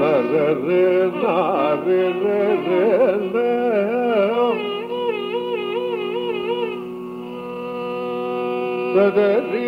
nazar nazar nar nazar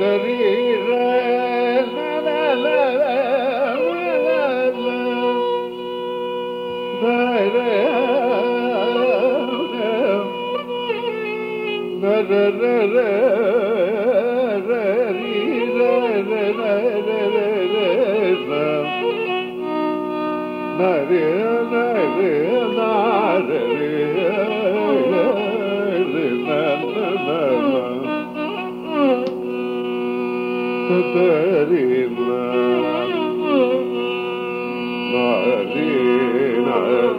da da da Narina, Narina.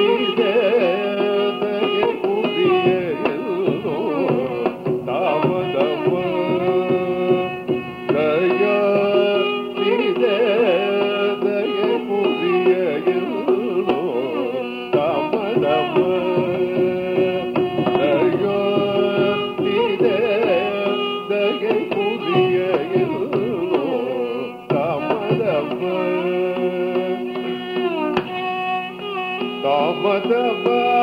dizer madaba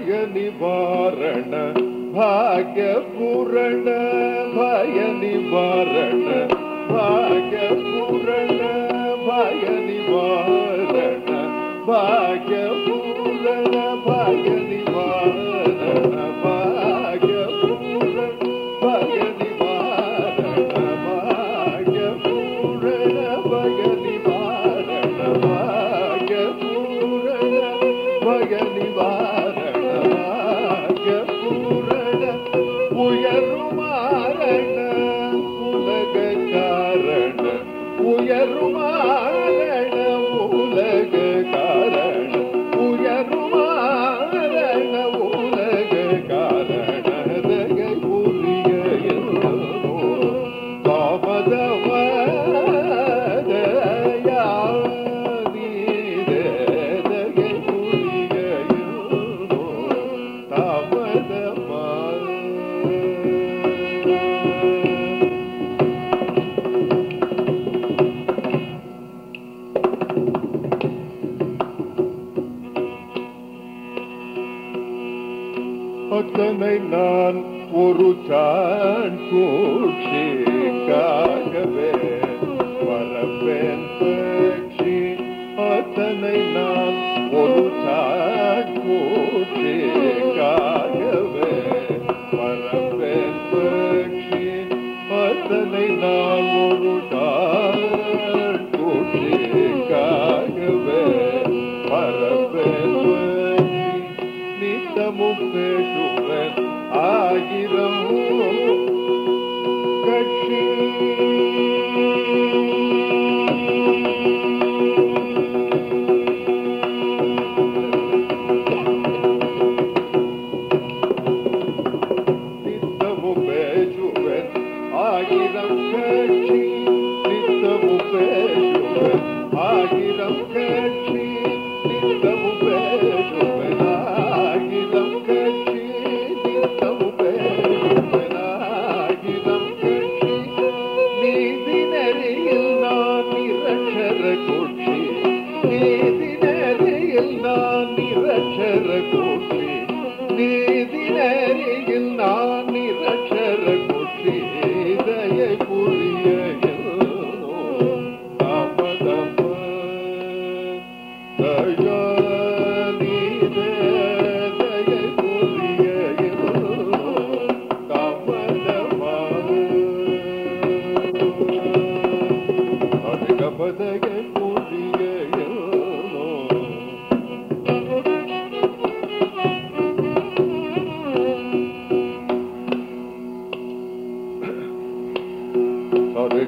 ಭಯ ನಿವಾರಣ ಭಾಗ್ಯ ಪೂರಣ ಭಯ ನಿವಾರಣ அத்தனை நான் ஒரு சான் கூட்சிக்காகவே வரப்பேன் பட்சி அத்தனை நான் ஒரு சான் கூட்சிக்காகவே வரப்பேன் பட்சி அத்தனை நான் ஒரு சான் கூட்சிக்காகவே வரப்பேன் பட்சி நித்தமும் பேசுவன்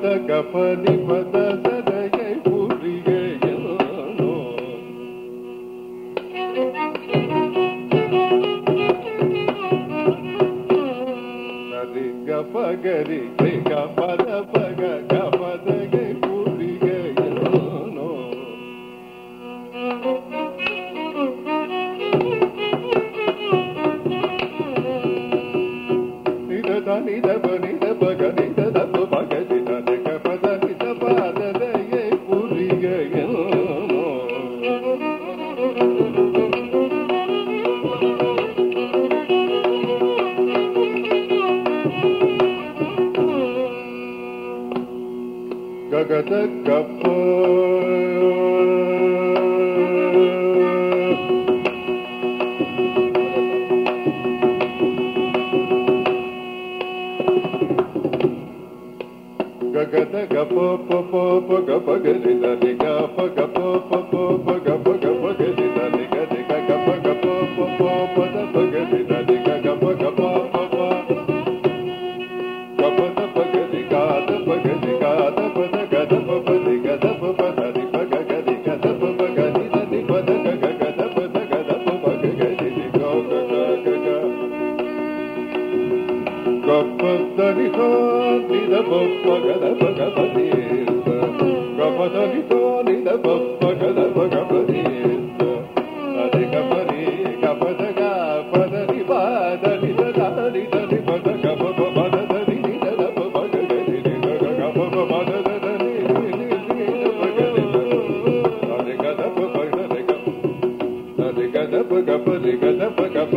गि Gaga, ga da ga pa, pa, pa, pa, ga pa ga da ga pa ga pa, pa, pa, ga pa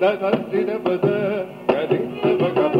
da da da da da